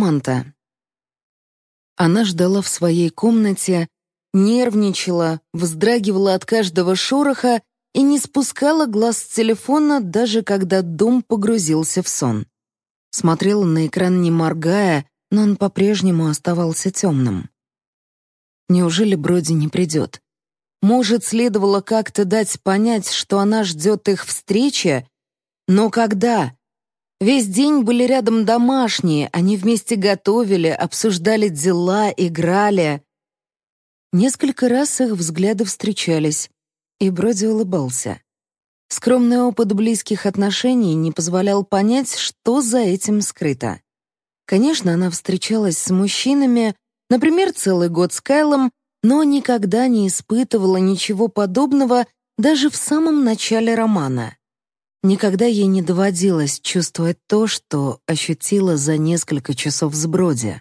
Саманта. Она ждала в своей комнате, нервничала, вздрагивала от каждого шороха и не спускала глаз с телефона, даже когда дом погрузился в сон. Смотрела на экран не моргая, но он по-прежнему оставался темным. Неужели Броди не придет? Может, следовало как-то дать понять, что она ждет их встречи? Но когда? Весь день были рядом домашние, они вместе готовили, обсуждали дела, играли. Несколько раз их взгляды встречались, и Броди улыбался. Скромный опыт близких отношений не позволял понять, что за этим скрыто. Конечно, она встречалась с мужчинами, например, целый год с Кайлом, но никогда не испытывала ничего подобного даже в самом начале романа. Никогда ей не доводилось чувствовать то, что ощутила за несколько часов с Броди.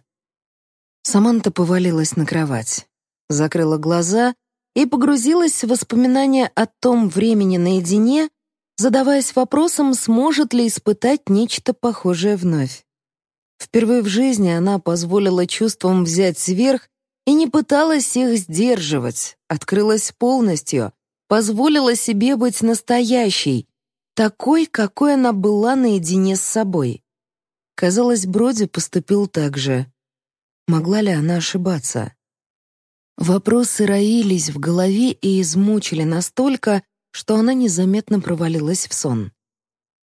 Саманта повалилась на кровать, закрыла глаза и погрузилась в воспоминания о том времени наедине, задаваясь вопросом, сможет ли испытать нечто похожее вновь. Впервые в жизни она позволила чувствам взять сверх и не пыталась их сдерживать, открылась полностью, позволила себе быть настоящей, такой, какой она была наедине с собой. Казалось, Броди поступил так же. Могла ли она ошибаться? Вопросы роились в голове и измучили настолько, что она незаметно провалилась в сон.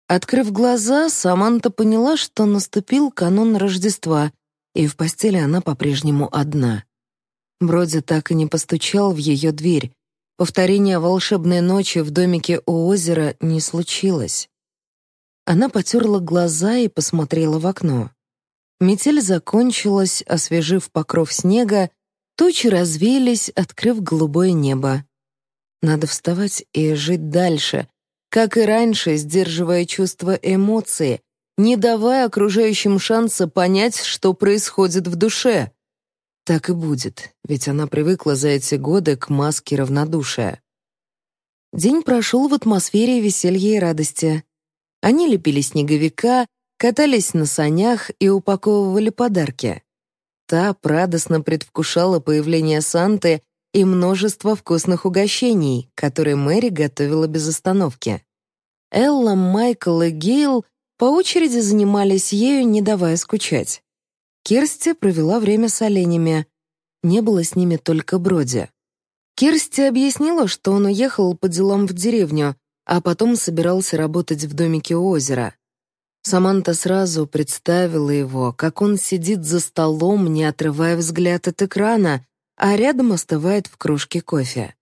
Открыв глаза, Саманта поняла, что наступил канун Рождества, и в постели она по-прежнему одна. Броди так и не постучал в ее дверь. Повторения волшебной ночи в домике у озера не случилось. Она потерла глаза и посмотрела в окно. Метель закончилась, освежив покров снега, Тучи развеялись, открыв голубое небо. Надо вставать и жить дальше, как и раньше, сдерживая чувства эмоции, не давая окружающим шанса понять, что происходит в душе. Так и будет, ведь она привыкла за эти годы к маске равнодушия. День прошел в атмосфере веселья и радости. Они лепили снеговика, катались на санях и упаковывали подарки. Та радостно предвкушала появление Санты и множество вкусных угощений, которые Мэри готовила без остановки. Элла, Майкл и Гейл по очереди занимались ею, не давая скучать. Кирсти провела время с оленями. Не было с ними только Броди. Кирсти объяснила, что он уехал по делам в деревню, а потом собирался работать в домике у озера. Саманта сразу представила его, как он сидит за столом, не отрывая взгляд от экрана, а рядом остывает в кружке кофе.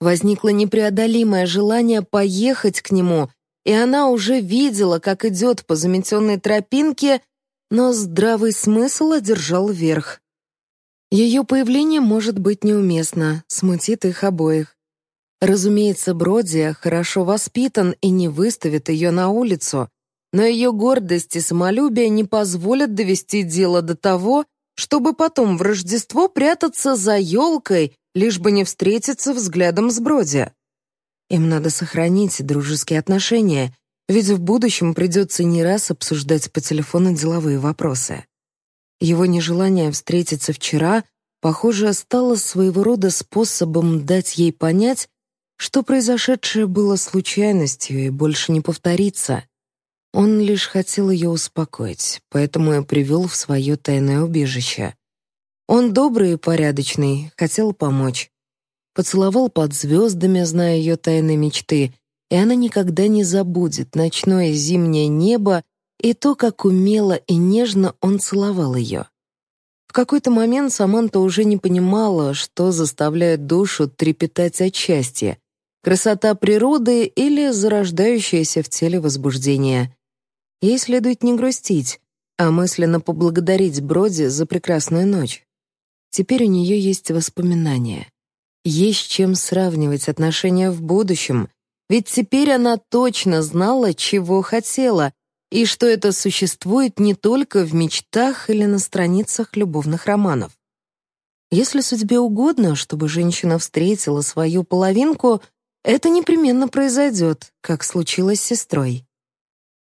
Возникло непреодолимое желание поехать к нему, и она уже видела, как идет по заметенной тропинке, но здравый смысл одержал верх. Ее появление может быть неуместно, смутит их обоих. Разумеется, Броди хорошо воспитан и не выставит ее на улицу, но ее гордость и самолюбие не позволят довести дело до того, чтобы потом в Рождество прятаться за елкой, лишь бы не встретиться взглядом с Броди. Им надо сохранить дружеские отношения, ведь в будущем придется не раз обсуждать по телефону деловые вопросы. Его нежелание встретиться вчера, похоже, стало своего рода способом дать ей понять, что произошедшее было случайностью и больше не повторится. Он лишь хотел ее успокоить, поэтому и привел в свое тайное убежище. Он добрый и порядочный, хотел помочь. Поцеловал под звездами, зная ее тайные мечты, и она никогда не забудет ночное зимнее небо и то, как умело и нежно он целовал ее. В какой-то момент Саманта уже не понимала, что заставляет душу трепетать от счастья — красота природы или зарождающееся в теле возбуждение. Ей следует не грустить, а мысленно поблагодарить Броди за прекрасную ночь. Теперь у нее есть воспоминания. Есть чем сравнивать отношения в будущем, ведь теперь она точно знала, чего хотела, и что это существует не только в мечтах или на страницах любовных романов. Если судьбе угодно, чтобы женщина встретила свою половинку, это непременно произойдет, как случилось с сестрой.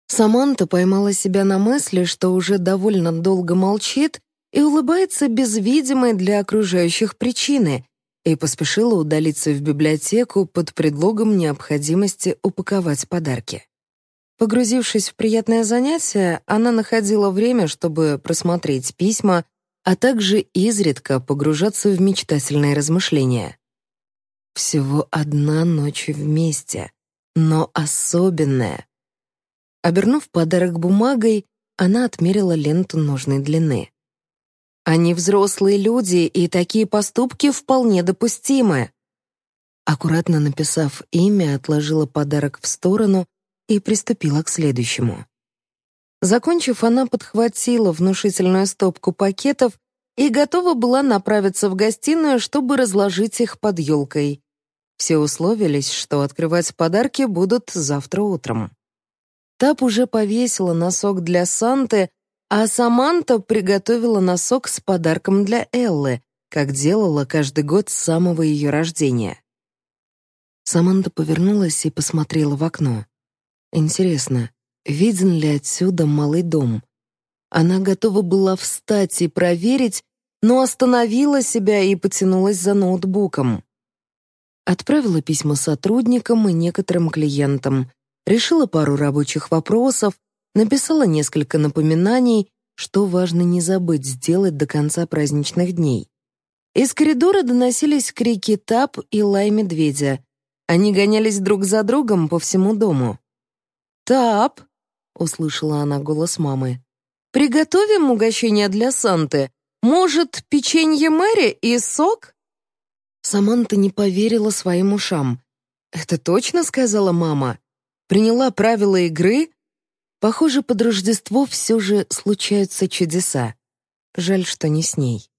Саманта поймала себя на мысли, что уже довольно долго молчит и улыбается без видимой для окружающих причины, и поспешила удалиться в библиотеку под предлогом необходимости упаковать подарки. Погрузившись в приятное занятие, она находила время, чтобы просмотреть письма, а также изредка погружаться в мечтательные размышления. Всего одна ночь вместе, но особенная. Обернув подарок бумагой, она отмерила ленту нужной длины. Они взрослые люди, и такие поступки вполне допустимы. Аккуратно написав имя, отложила подарок в сторону и приступила к следующему. Закончив, она подхватила внушительную стопку пакетов и готова была направиться в гостиную, чтобы разложить их под елкой. Все условились, что открывать подарки будут завтра утром. Тап уже повесила носок для Санты, а Саманта приготовила носок с подарком для Эллы, как делала каждый год с самого ее рождения. Саманта повернулась и посмотрела в окно. Интересно, виден ли отсюда малый дом? Она готова была встать и проверить, но остановила себя и потянулась за ноутбуком. Отправила письма сотрудникам и некоторым клиентам, решила пару рабочих вопросов, написала несколько напоминаний, что важно не забыть сделать до конца праздничных дней. Из коридора доносились крики Тап и лай медведя. Они гонялись друг за другом по всему дому. «Тап!» — услышала она голос мамы. «Приготовим угощение для Санты. Может, печенье Мэри и сок?» Саманта не поверила своим ушам. «Это точно?» — сказала мама. «Приняла правила игры?» Похоже, под Рождество все же случаются чудеса. Жаль, что не с ней.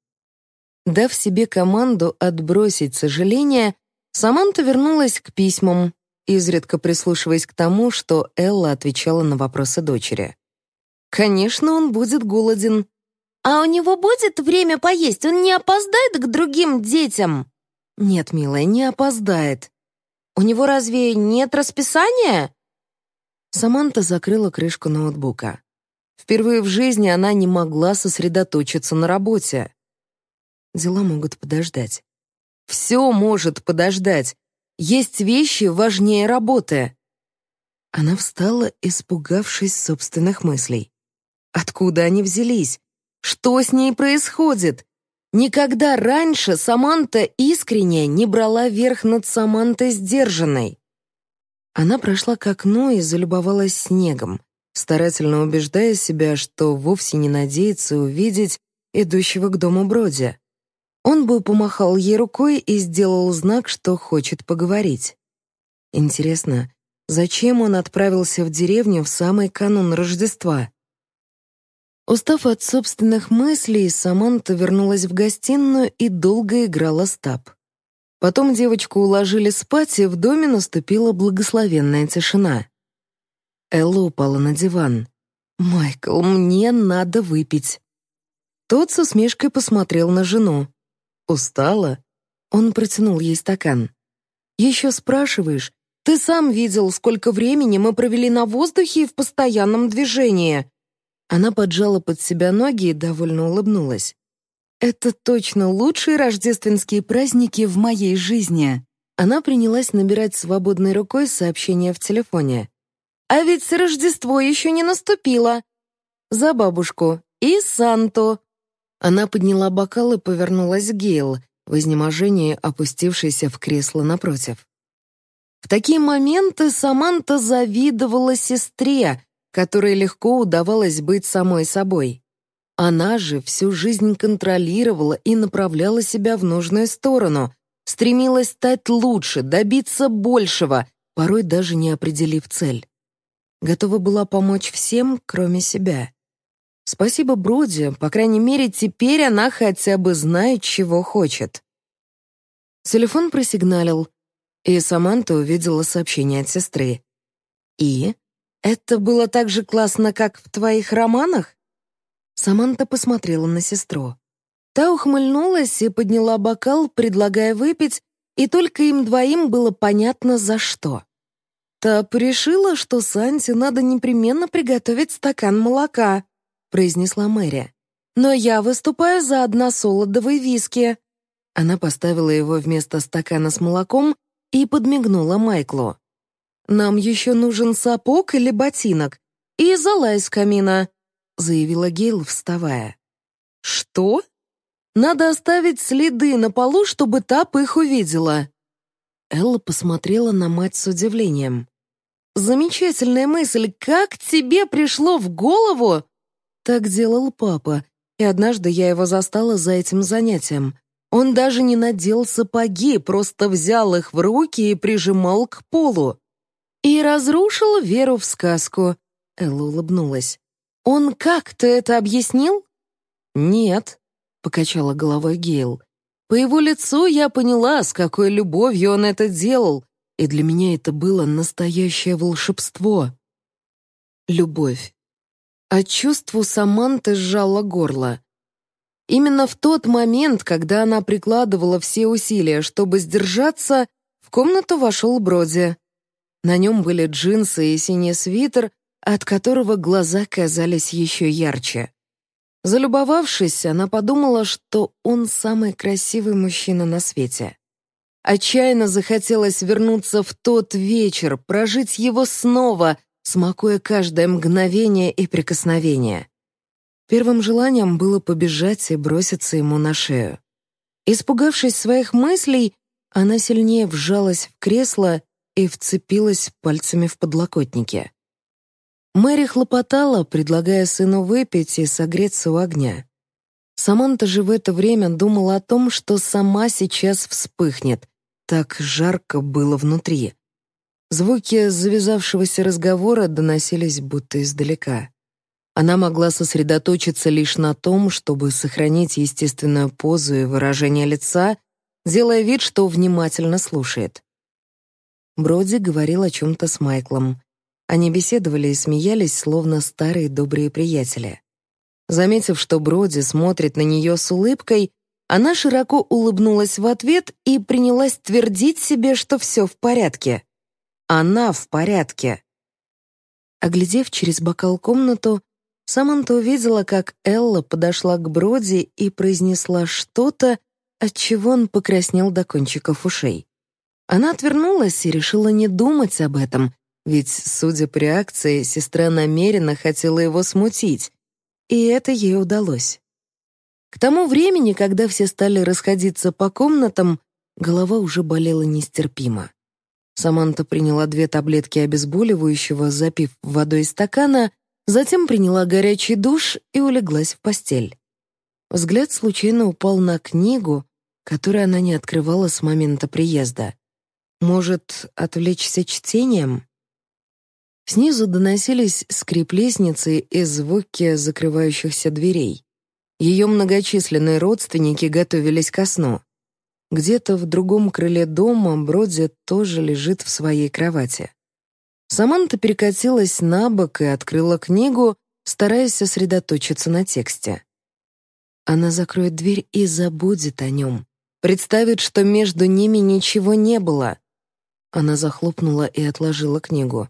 Дав себе команду отбросить сожаление, Саманта вернулась к письмам, изредка прислушиваясь к тому, что Элла отвечала на вопросы дочери. «Конечно, он будет голоден». «А у него будет время поесть? Он не опоздает к другим детям?» «Нет, милая, не опоздает». «У него разве нет расписания?» Саманта закрыла крышку ноутбука. Впервые в жизни она не могла сосредоточиться на работе. Дела могут подождать. Все может подождать, есть вещи важнее работы. Она встала, испугавшись собственных мыслей. Откуда они взялись? Что с ней происходит? Никогда раньше Саманта искренне не брала верх над Самантой сдержанной. Она прошла к окну и залюбовалась снегом, старательно убеждая себя, что вовсе не надеется увидеть идущего к дому Броди. Он бы помахал ей рукой и сделал знак, что хочет поговорить. Интересно, зачем он отправился в деревню в самый канун Рождества? Устав от собственных мыслей, Саманта вернулась в гостиную и долго играла стаб. Потом девочку уложили спать, и в доме наступила благословенная тишина. Элла упала на диван. «Майкл, мне надо выпить». Тот со смешкой посмотрел на жену. «Устала?» Он протянул ей стакан. «Еще спрашиваешь? Ты сам видел, сколько времени мы провели на воздухе и в постоянном движении». Она поджала под себя ноги и довольно улыбнулась. «Это точно лучшие рождественские праздники в моей жизни». Она принялась набирать свободной рукой сообщение в телефоне. «А ведь Рождество еще не наступило!» «За бабушку и Санту!» Она подняла бокал и повернулась к Гейл, в изнеможении опустившейся в кресло напротив. В такие моменты Саманта завидовала сестре, которой легко удавалось быть самой собой. Она же всю жизнь контролировала и направляла себя в нужную сторону, стремилась стать лучше, добиться большего, порой даже не определив цель. Готова была помочь всем, кроме себя. Спасибо Броди, по крайней мере, теперь она хотя бы знает, чего хочет. Телефон просигналил, и Саманта увидела сообщение от сестры. «И? Это было так же классно, как в твоих романах?» Саманта посмотрела на сестру. Та ухмыльнулась и подняла бокал, предлагая выпить, и только им двоим было понятно, за что. «Та решила, что Санте надо непременно приготовить стакан молока», произнесла Мэри. «Но я выступаю за односолодовый виски». Она поставила его вместо стакана с молоком и подмигнула Майклу. «Нам еще нужен сапог или ботинок, и зола из камина», заявила Гейл, вставая. «Что?» «Надо оставить следы на полу, чтобы Тап их увидела». Элла посмотрела на мать с удивлением. «Замечательная мысль! Как тебе пришло в голову?» Так делал папа, и однажды я его застала за этим занятием. Он даже не надел сапоги, просто взял их в руки и прижимал к полу. И разрушил веру в сказку. Элла улыбнулась. «Он как-то это объяснил?» «Нет», — покачала головой Гейл. «По его лицу я поняла, с какой любовью он это делал, и для меня это было настоящее волшебство». Любовь. А чувству Саманты сжало горло. Именно в тот момент, когда она прикладывала все усилия, чтобы сдержаться, в комнату вошел Броди. На нем были джинсы и синий свитер, от которого глаза казались еще ярче. Залюбовавшись, она подумала, что он самый красивый мужчина на свете. Отчаянно захотелось вернуться в тот вечер, прожить его снова, смакуя каждое мгновение и прикосновение. Первым желанием было побежать и броситься ему на шею. Испугавшись своих мыслей, она сильнее вжалась в кресло и вцепилась пальцами в подлокотники. Мэри хлопотала, предлагая сыну выпить и согреться у огня. Саманта же в это время думала о том, что сама сейчас вспыхнет. Так жарко было внутри. Звуки завязавшегося разговора доносились будто издалека. Она могла сосредоточиться лишь на том, чтобы сохранить естественную позу и выражение лица, делая вид, что внимательно слушает. Броди говорил о чем-то с Майклом. Они беседовали и смеялись, словно старые добрые приятели. Заметив, что Броди смотрит на нее с улыбкой, она широко улыбнулась в ответ и принялась твердить себе, что все в порядке. Она в порядке. Оглядев через бокал комнату, Саманта увидела, как Элла подошла к Броди и произнесла что-то, от чего он покраснел до кончиков ушей. Она отвернулась и решила не думать об этом, ведь, судя по реакции, сестра намеренно хотела его смутить, и это ей удалось. К тому времени, когда все стали расходиться по комнатам, голова уже болела нестерпимо. Саманта приняла две таблетки обезболивающего, запив водой из стакана, затем приняла горячий душ и улеглась в постель. Взгляд случайно упал на книгу, которую она не открывала с момента приезда. Может, отвлечься чтением? Снизу доносились скрип лестницы и звуки закрывающихся дверей. Ее многочисленные родственники готовились ко сну. Где-то в другом крыле дома Броди тоже лежит в своей кровати. Саманта перекатилась на бок и открыла книгу, стараясь сосредоточиться на тексте. Она закроет дверь и забудет о нем, представит, что между ними ничего не было. Она захлопнула и отложила книгу.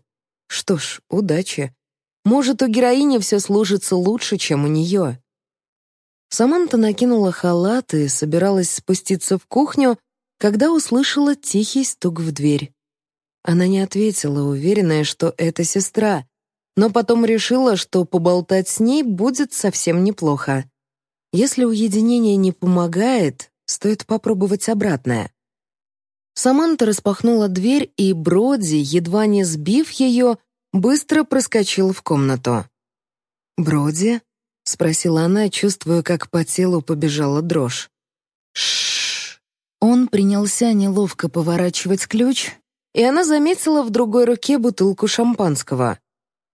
Что ж, удачи. Может, у героини все сложится лучше, чем у нее. Саманта накинула халат и собиралась спуститься в кухню, когда услышала тихий стук в дверь. Она не ответила, уверенная, что это сестра, но потом решила, что поболтать с ней будет совсем неплохо. Если уединение не помогает, стоит попробовать обратное. Саманта распахнула дверь, и Броди, едва не сбив ее, быстро проскочил в комнату. «Броди?» — спросила она, чувствуя, как по телу побежала дрожь. Шш. Он принялся неловко поворачивать ключ, и она заметила в другой руке бутылку шампанского.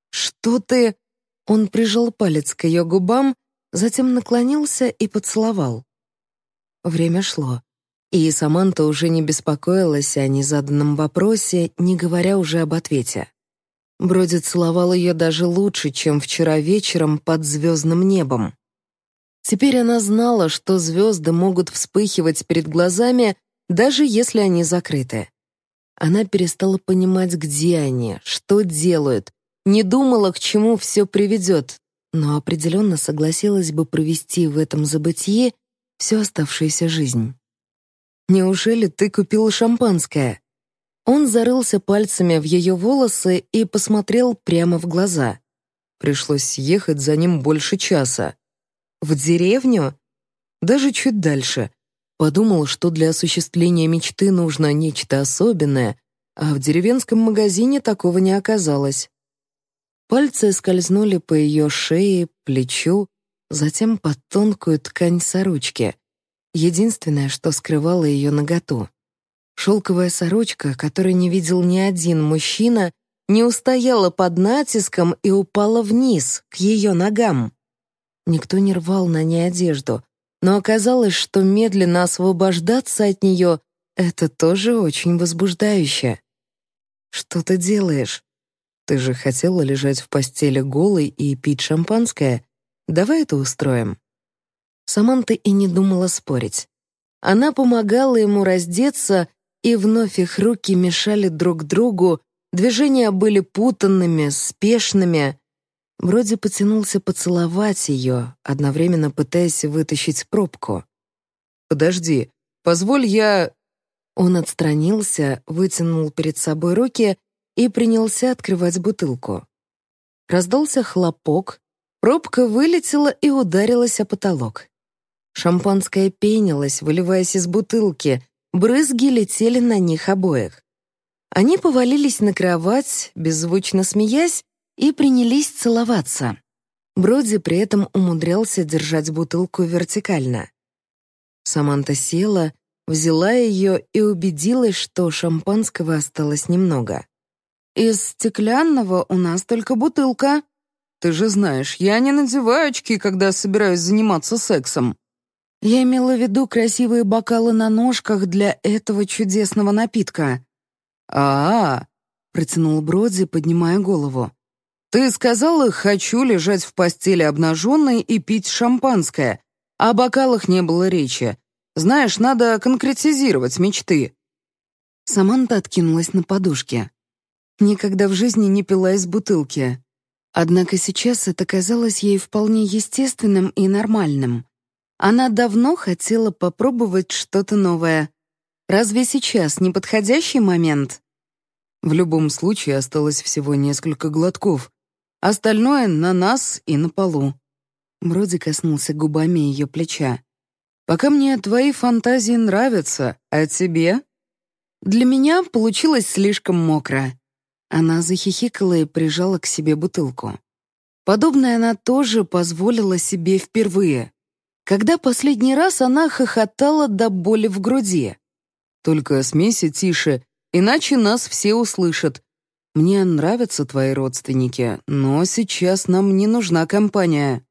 «Что ты...» Он прижал палец к ее губам, затем наклонился и поцеловал. Время шло. И Саманта уже не беспокоилась о незаданном вопросе, не говоря уже об ответе. Броди целовал ее даже лучше, чем вчера вечером под звездным небом. Теперь она знала, что звезды могут вспыхивать перед глазами, даже если они закрыты. Она перестала понимать, где они, что делают, не думала, к чему все приведет, но определенно согласилась бы провести в этом забытие всю оставшуюся жизнь. «Неужели ты купил шампанское?» Он зарылся пальцами в ее волосы и посмотрел прямо в глаза. Пришлось ехать за ним больше часа. В деревню? Даже чуть дальше. Подумал, что для осуществления мечты нужно нечто особенное, а в деревенском магазине такого не оказалось. Пальцы скользнули по ее шее, плечу, затем под тонкую ткань сорочки. Единственное, что скрывало ее наготу. Шелковая сорочка, которую не видел ни один мужчина, не устояла под натиском и упала вниз, к ее ногам. Никто не рвал на ней одежду, но оказалось, что медленно освобождаться от нее — это тоже очень возбуждающе. «Что ты делаешь?» Ты же хотела лежать в постели голой и пить шампанское. Давай это устроим». Саманта и не думала спорить. Она помогала ему раздеться, и вновь их руки мешали друг другу, движения были путанными, спешными. Вроде потянулся поцеловать ее, одновременно пытаясь вытащить пробку. «Подожди, позволь я...» Он отстранился, вытянул перед собой руки и принялся открывать бутылку. Раздался хлопок, пробка вылетела и ударилась о потолок. Шампанское пенилось, выливаясь из бутылки, брызги летели на них обоих. Они повалились на кровать, беззвучно смеясь, и принялись целоваться. Броди при этом умудрялся держать бутылку вертикально. Саманта села, взяла ее и убедилась, что шампанского осталось немного. «Из стеклянного у нас только бутылка». «Ты же знаешь, я не надеваю очки, когда собираюсь заниматься сексом». Я имела в виду красивые бокалы на ножках для этого чудесного напитка. «А-а-а», — протянул Броди, поднимая голову. «Ты сказала, хочу лежать в постели обнаженной и пить шампанское. О бокалах не было речи. Знаешь, надо конкретизировать мечты». Саманта откинулась на подушке. Никогда в жизни не пила из бутылки. Однако сейчас это казалось ей вполне естественным и нормальным. Она давно хотела попробовать что-то новое. Разве сейчас не подходящий момент? В любом случае осталось всего несколько глотков. Остальное на нас и на полу. Броди коснулся губами ее плеча. «Пока мне твои фантазии нравятся, а тебе?» Для меня получилось слишком мокро. Она захихикала и прижала к себе бутылку. Подобное она тоже позволила себе впервые. Когда последний раз она хохотала до боли в груди. «Только смейся тише, иначе нас все услышат. Мне нравятся твои родственники, но сейчас нам не нужна компания.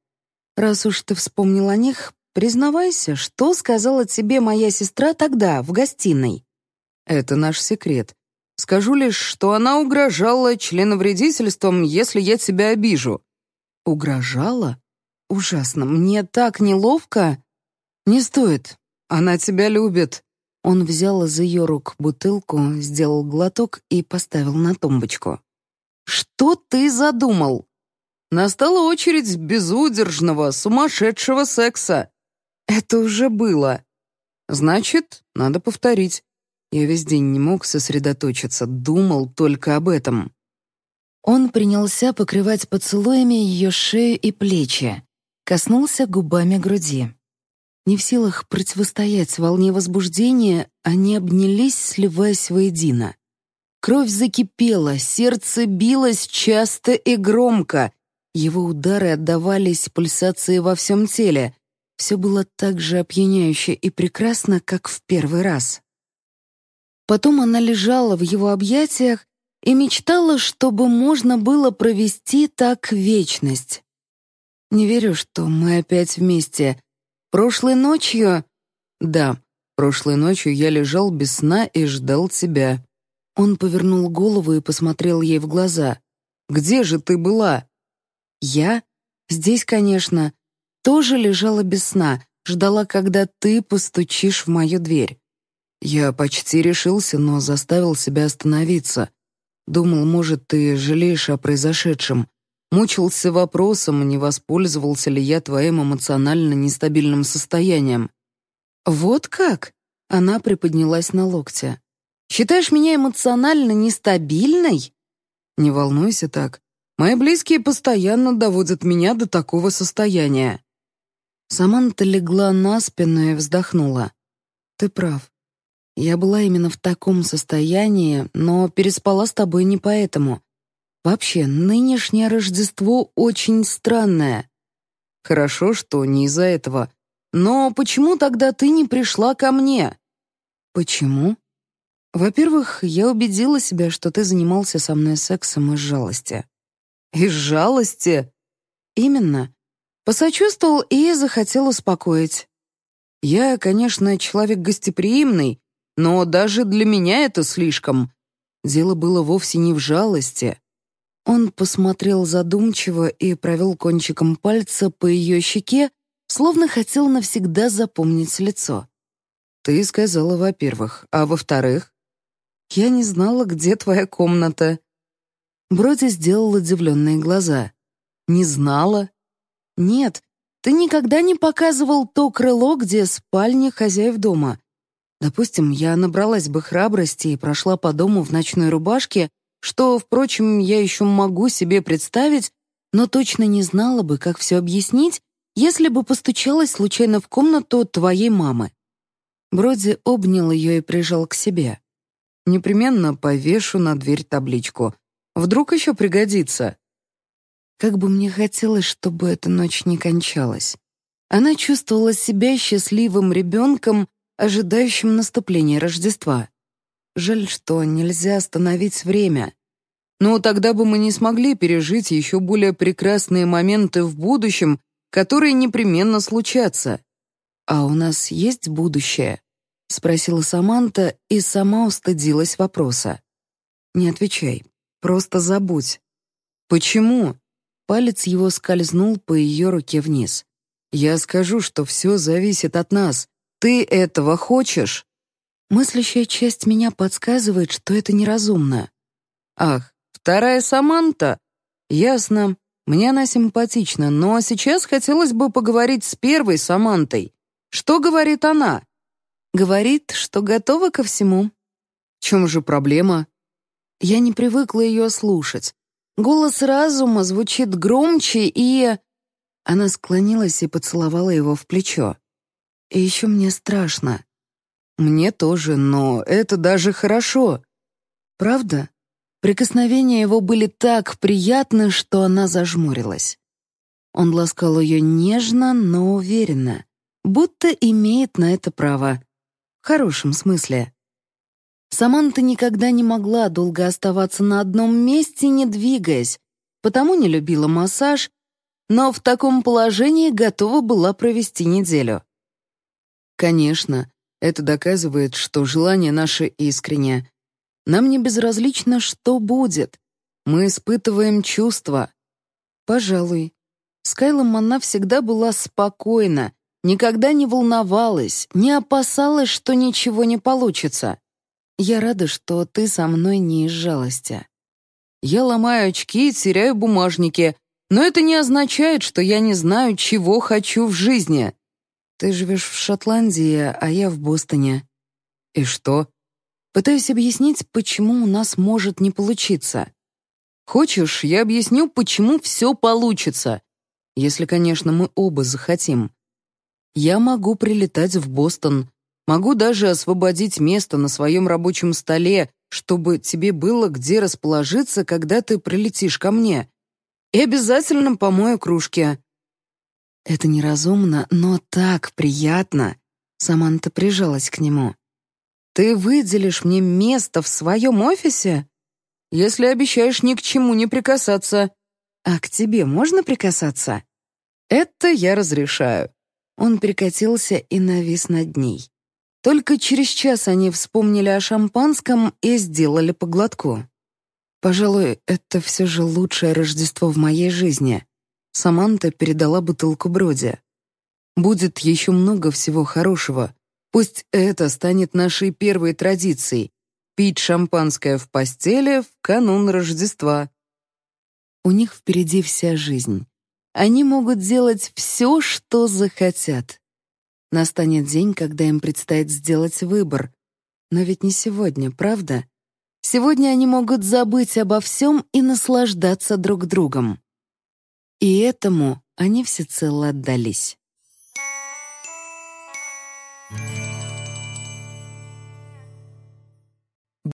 Раз уж ты вспомнил о них, признавайся, что сказала тебе моя сестра тогда, в гостиной?» «Это наш секрет. Скажу лишь, что она угрожала членовредительством, если я тебя обижу». «Угрожала? Ужасно. Мне так неловко». «Не стоит. Она тебя любит». Он взял из ее рук бутылку, сделал глоток и поставил на тумбочку. «Что ты задумал?» «Настала очередь безудержного, сумасшедшего секса». «Это уже было». «Значит, надо повторить. Я весь день не мог сосредоточиться, думал только об этом. Он принялся покрывать поцелуями ее шею и плечи, коснулся губами груди. Не в силах противостоять волне возбуждения, они обнялись, сливаясь воедино. Кровь закипела, сердце билось часто и громко. Его удары отдавались пульсации во всем теле. Все было так же опьяняюще и прекрасно, как в первый раз. Потом она лежала в его объятиях и мечтала, чтобы можно было провести так вечность. Не верю, что мы опять вместе. Прошлой ночью... Да, прошлой ночью я лежал без сна и ждал тебя. Он повернул голову и посмотрел ей в глаза. «Где же ты была?» «Я? Здесь, конечно. Тоже лежала без сна, ждала, когда ты постучишь в мою дверь. Я почти решился, но заставил себя остановиться. Думал, может, ты жалеешь о произошедшем. Мучился вопросом, не воспользовался ли я твоим эмоционально нестабильным состоянием. «Вот как?» — она приподнялась на локте. «Считаешь меня эмоционально нестабильной?» «Не волнуйся так. Мои близкие постоянно доводят меня до такого состояния». Саманта легла на спину и вздохнула. «Ты прав. Я была именно в таком состоянии, но переспала с тобой не поэтому. Вообще, нынешнее Рождество очень странное. Хорошо, что не из-за этого. Но почему тогда ты не пришла ко мне? Почему? Во-первых, я убедила себя, что ты занимался со мной сексом из жалости. Из жалости? Именно. Посочувствовал и захотел успокоить. Я, конечно, человек гостеприимный, но даже для меня это слишком. Дело было вовсе не в жалости. Он посмотрел задумчиво и провел кончиком пальца по ее щеке, словно хотел навсегда запомнить лицо. «Ты сказала, во-первых, а во-вторых?» «Я не знала, где твоя комната». Броди сделал удивленные глаза. «Не знала?» «Нет, ты никогда не показывал то крыло, где спальня хозяев дома. Допустим, я набралась бы храбрости и прошла по дому в ночной рубашке, что, впрочем, я еще могу себе представить, но точно не знала бы, как все объяснить, если бы постучалась случайно в комнату твоей мамы. Броди обнял ее и прижал к себе. Непременно повешу на дверь табличку. Вдруг еще пригодится. Как бы мне хотелось, чтобы эта ночь не кончалась. Она чувствовала себя счастливым ребенком, ожидающим наступления Рождества. Жаль, что нельзя остановить время. Но тогда бы мы не смогли пережить еще более прекрасные моменты в будущем, которые непременно случатся. «А у нас есть будущее?» — спросила Саманта и сама устыдилась вопроса. «Не отвечай, просто забудь». «Почему?» Палец его скользнул по ее руке вниз. «Я скажу, что все зависит от нас. Ты этого хочешь?» Мыслящая часть меня подсказывает, что это неразумно. «Ах, вторая Саманта? Ясно. Мне она симпатична, но сейчас хотелось бы поговорить с первой Самантой. Что говорит она?» «Говорит, что готова ко всему». «В чем же проблема?» Я не привыкла ее слушать. Голос разума звучит громче и... Она склонилась и поцеловала его в плечо. И еще мне страшно. Мне тоже, но это даже хорошо. Правда? Прикосновения его были так приятны, что она зажмурилась. Он ласкал ее нежно, но уверенно, будто имеет на это право. В хорошем смысле. Саманта никогда не могла долго оставаться на одном месте, не двигаясь, потому не любила массаж, но в таком положении готова была провести неделю. Конечно, это доказывает, что желание наше искреннее. Нам не безразлично, что будет. Мы испытываем чувства. Пожалуй. С Кайлом она всегда была спокойна, никогда не волновалась, не опасалась, что ничего не получится. Я рада, что ты со мной не из жалости. Я ломаю очки и теряю бумажники, но это не означает, что я не знаю, чего хочу в жизни. Ты живешь в Шотландии, а я в Бостоне. И что? Пытаюсь объяснить, почему у нас может не получиться. Хочешь, я объясню, почему все получится? Если, конечно, мы оба захотим. Я могу прилетать в Бостон, могу даже освободить место на своем рабочем столе, чтобы тебе было где расположиться, когда ты прилетишь ко мне. И обязательно помою кружки. Это неразумно, но так приятно. Саманта прижалась к нему. Ты выделишь мне место в своем офисе? Если обещаешь ни к чему не прикасаться. А к тебе можно прикасаться? Это я разрешаю. Он перекатился и навис над ней. Только через час они вспомнили о шампанском и сделали по глотку. Пожалуй, это все же лучшее Рождество в моей жизни. Саманта передала бутылку Броди. «Будет еще много всего хорошего. Пусть это станет нашей первой традицией — пить шампанское в постели в канун Рождества. У них впереди вся жизнь. Они могут делать все, что захотят. Настанет день, когда им предстоит сделать выбор. Но ведь не сегодня, правда? Сегодня они могут забыть обо всем и наслаждаться друг другом. И этому они всецело отдались. Thank you.